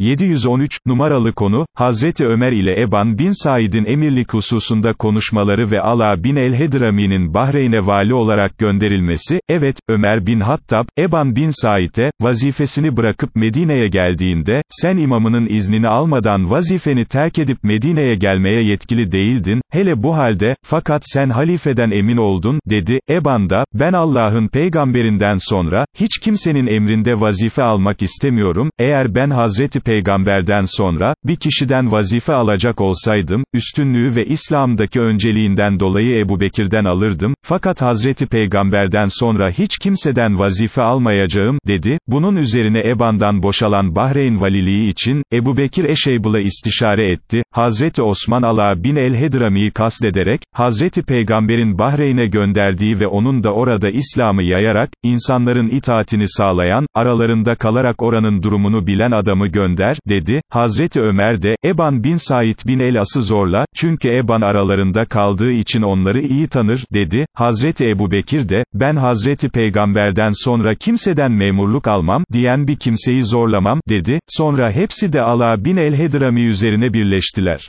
713, numaralı konu, Hazreti Ömer ile Eban bin Said'in emirlik hususunda konuşmaları ve Ala bin el-Hedrami'nin Bahreyn'e vali olarak gönderilmesi, evet, Ömer bin Hattab, Eban bin Said'e, vazifesini bırakıp Medine'ye geldiğinde, sen imamının iznini almadan vazifeni terk edip Medine'ye gelmeye yetkili değildin, hele bu halde, fakat sen halifeden emin oldun, dedi, Eban da, ben Allah'ın peygamberinden sonra, hiç kimsenin emrinde vazife almak istemiyorum, eğer ben Hazreti Peygamberden sonra, bir kişiden vazife alacak olsaydım, üstünlüğü ve İslam'daki önceliğinden dolayı Ebu Bekir'den alırdım, fakat Hazreti Peygamberden sonra hiç kimseden vazife almayacağım, dedi, bunun üzerine Eban'dan boşalan Bahreyn valiliği için, Ebu Bekir Eşeybul'a istişare etti, Hazreti Osman Ala bin el-Hedrami'yi kastederek, Hazreti Peygamber'in Bahreyn'e gönderdiği ve onun da orada İslam'ı yayarak, insanların itaatini sağlayan, aralarında kalarak oranın durumunu bilen adamı gönder, dedi, Hazreti Ömer de, Eban bin Said bin El-As'ı zorla, çünkü Eban aralarında kaldığı için onları iyi tanır, dedi, Hazreti Ebu Bekir de, ben Hazreti Peygamberden sonra kimseden memurluk almam, diyen bir kimseyi zorlamam, dedi, sonra hepsi de Ala bin El-Hedrami üzerine birleştiler.